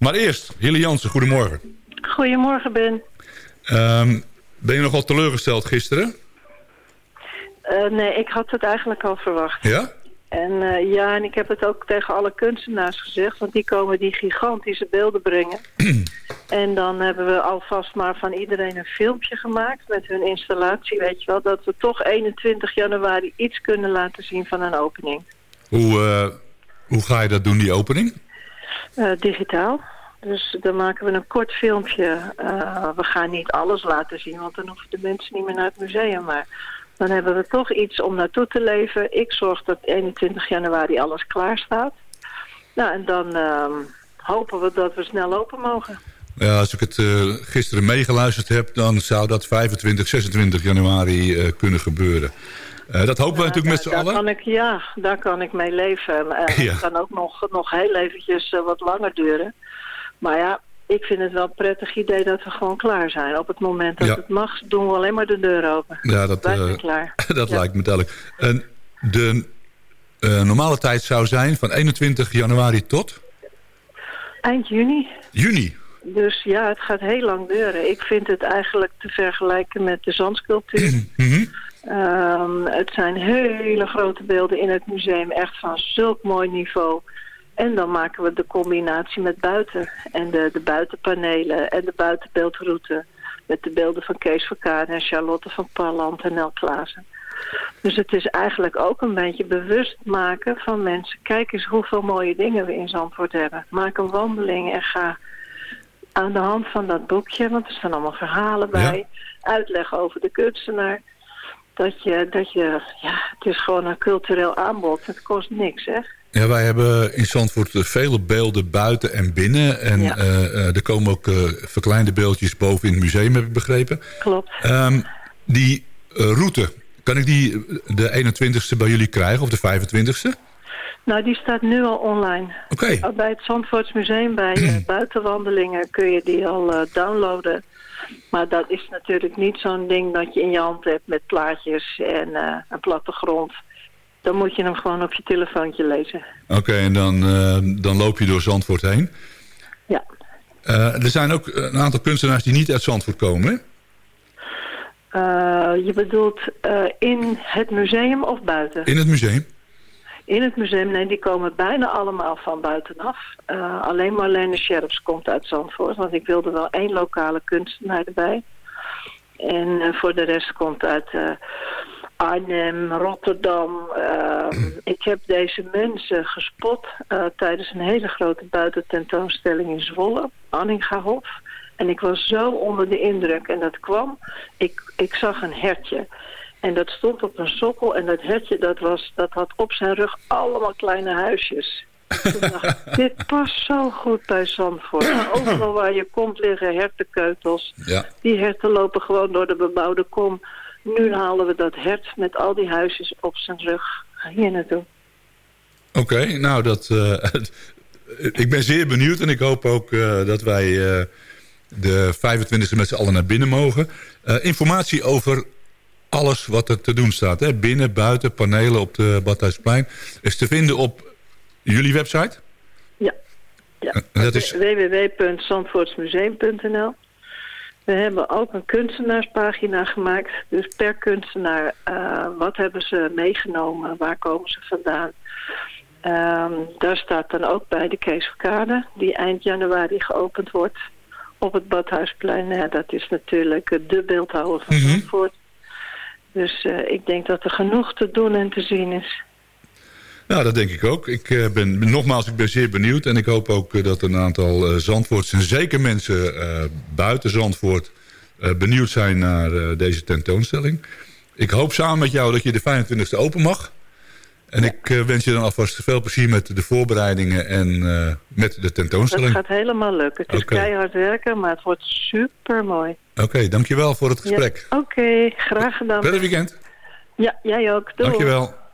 Maar eerst, Hille Jansen, goedemorgen. Goedemorgen, Ben. Um, ben je nogal teleurgesteld gisteren? Uh, nee, ik had het eigenlijk al verwacht. Ja? En uh, ja, en ik heb het ook tegen alle kunstenaars gezegd, want die komen die gigantische beelden brengen. en dan hebben we alvast maar van iedereen een filmpje gemaakt met hun installatie, weet je wel, dat we toch 21 januari iets kunnen laten zien van een opening. Hoe, uh, hoe ga je dat doen, die opening? Uh, digitaal. Dus dan maken we een kort filmpje. Uh, we gaan niet alles laten zien, want dan hoeven de mensen niet meer naar het museum. Maar dan hebben we toch iets om naartoe te leven. Ik zorg dat 21 januari alles klaar staat. Nou, en dan uh, hopen we dat we snel open mogen. Ja, als ik het uh, gisteren meegeluisterd heb... dan zou dat 25, 26 januari uh, kunnen gebeuren. Uh, dat hopen we natuurlijk met z'n allen. Kan ik, ja, daar kan ik mee leven. Ja. Het kan ook nog, nog heel eventjes wat langer duren. Maar ja, ik vind het wel een prettig idee dat we gewoon klaar zijn. Op het moment dat ja. het mag, doen we alleen maar de deur open. Ja, dat, klaar. dat ja. lijkt me duidelijk. En de normale tijd zou zijn van 21 januari tot? Eind juni. Juni? Dus ja, het gaat heel lang duren. Ik vind het eigenlijk te vergelijken met de zandsculptuur. mm -hmm. um, het zijn hele grote beelden in het museum. Echt van zulk mooi niveau. En dan maken we de combinatie met buiten. En de, de buitenpanelen en de buitenbeeldroute. Met de beelden van Kees Verkaan en Charlotte van Parland en Nel Klaassen. Dus het is eigenlijk ook een beetje bewust maken van mensen. Kijk eens hoeveel mooie dingen we in Zandvoort hebben. Maak een wandeling en ga aan de hand van dat boekje. Want er staan allemaal verhalen bij. Ja. Uitleg over de kunstenaar. Dat je, dat je, ja, het is gewoon een cultureel aanbod. Het kost niks, hè. Ja, wij hebben in Zandvoort vele beelden buiten en binnen. En ja. uh, er komen ook uh, verkleinde beeldjes boven in het museum, heb ik begrepen. Klopt. Um, die uh, route, kan ik die de 21ste bij jullie krijgen of de 25ste? Nou, die staat nu al online. Oké. Okay. Bij het Zandvoortsmuseum, bij buitenwandelingen, kun je die al downloaden. Maar dat is natuurlijk niet zo'n ding dat je in je hand hebt met plaatjes en een plattegrond dan moet je hem gewoon op je telefoontje lezen. Oké, okay, en dan, dan loop je door Zandvoort heen? Ja. Er zijn ook een aantal kunstenaars die niet uit Zandvoort komen, je bedoelt in het museum of buiten? In het museum. In het museum, nee, die komen bijna allemaal van buitenaf. alleen Marlene Scherps komt uit Zandvoort, want ik wilde wel één lokale kunstenaar erbij. En voor de rest komt uit... Arnhem, Rotterdam. Uh, ik heb deze mensen gespot uh, tijdens een hele grote buitententoonstelling in Zwolle, Anningahof. En ik was zo onder de indruk. En dat kwam, ik, ik zag een hertje. En dat stond op een sokkel. En dat hertje, dat, was, dat had op zijn rug allemaal kleine huisjes. Toen dacht ik, dit past zo goed bij Zandvoort. Overal waar je komt liggen hertenkeutels. Ja. Die herten lopen gewoon door de bebouwde kom nu halen we dat hert met al die huisjes op zijn rug hier naartoe. Oké, okay, nou dat... Uh, ik ben zeer benieuwd en ik hoop ook uh, dat wij uh, de 25e met z'n allen naar binnen mogen. informatie over alles wat er te doen staat. Hè? Binnen, buiten, panelen op de Badhuisplein. Is te vinden op jullie website? Ja. ja. Dat is... www.zandvoortsmuseum.nl we hebben ook een kunstenaarspagina gemaakt. Dus per kunstenaar, uh, wat hebben ze meegenomen? Waar komen ze vandaan? Um, daar staat dan ook bij de Kees Verkade, die eind januari geopend wordt op het Badhuisplein. Ja, dat is natuurlijk de beeldhouwer van Zandvoort. Mm -hmm. Dus uh, ik denk dat er genoeg te doen en te zien is. Nou, dat denk ik ook. Ik uh, ben, nogmaals, ik ben zeer benieuwd. En ik hoop ook uh, dat een aantal Zandvoorts en zeker mensen buiten Zandvoort... benieuwd zijn naar deze tentoonstelling. Ik hoop samen met jou dat je de 25e open mag. En ik wens je dan alvast veel plezier met de voorbereidingen en met de tentoonstelling. Het gaat helemaal lukken. Het is keihard werken, maar het wordt super mooi. Oké, okay, dankjewel voor het gesprek. Ja, Oké, okay, graag gedaan. Prettig weekend. Ja, jij ook. Doei. Dankjewel.